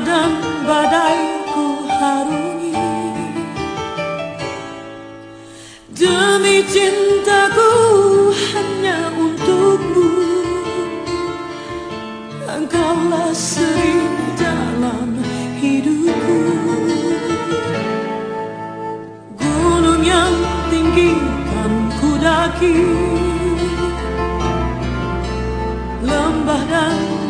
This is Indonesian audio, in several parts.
dan badai ku harungi. Demi cintaku hanya untukmu. Engkaulah sering dalam hidupku. Gunung yang tinggi kan kudaki. Lembah dan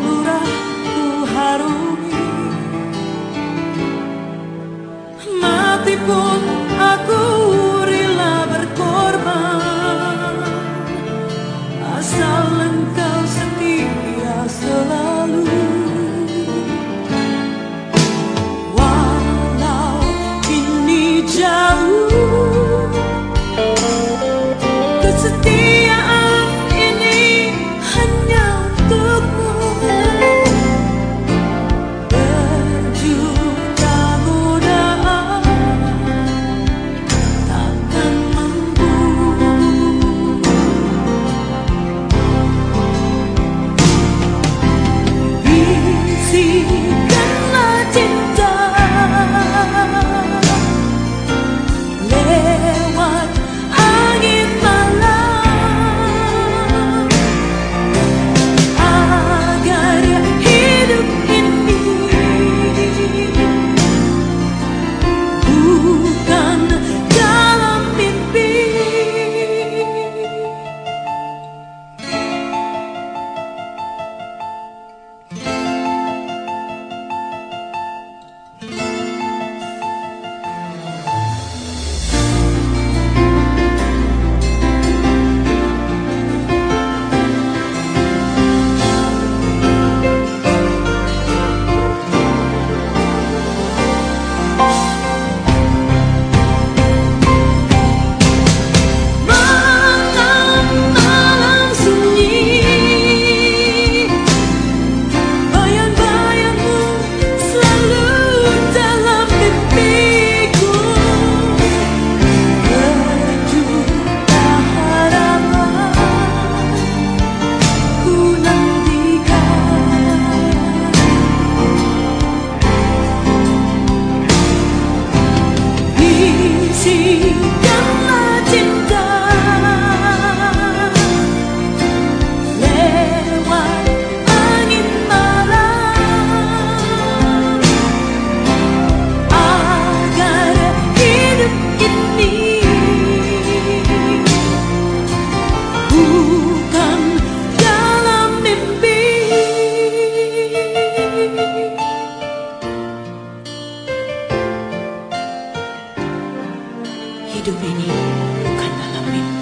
你看到了没？有